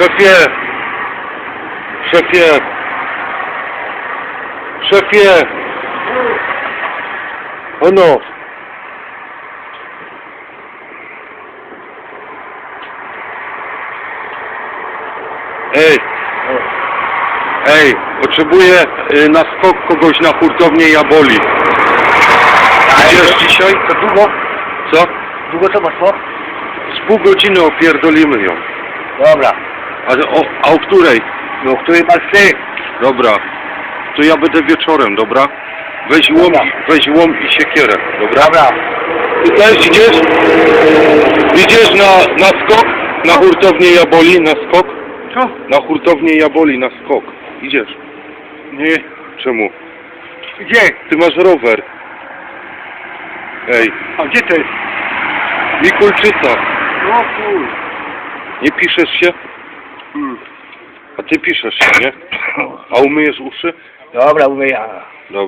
Szefie! Szefie! Szefie! Ono! Ej! Ej, potrzebuję y, na skok kogoś na hurtownię Jaboli. Idziesz dzisiaj? To długo? Co? Długo to poszło? Z pół godziny opierdolimy ją. Dobra. A o, a o której? No, który masz ty? Dobra. To ja będę wieczorem, dobra? Weź łom, Dobra. weź łom i siekierę, dobra? Dobra. Ty też idziesz? Idziesz na, na skok? Na hurtownię Jaboli, na skok? Co? Na hurtownię Jaboli, na skok. Idziesz. Nie. Czemu? Gdzie? Ty masz rower. Ej, A gdzie to jest? Mikulczyca, No kur... nie piszesz się? Hmm. A ty piszesz się, nie? A umyjesz uszy? Dobra, umyję. Dobra.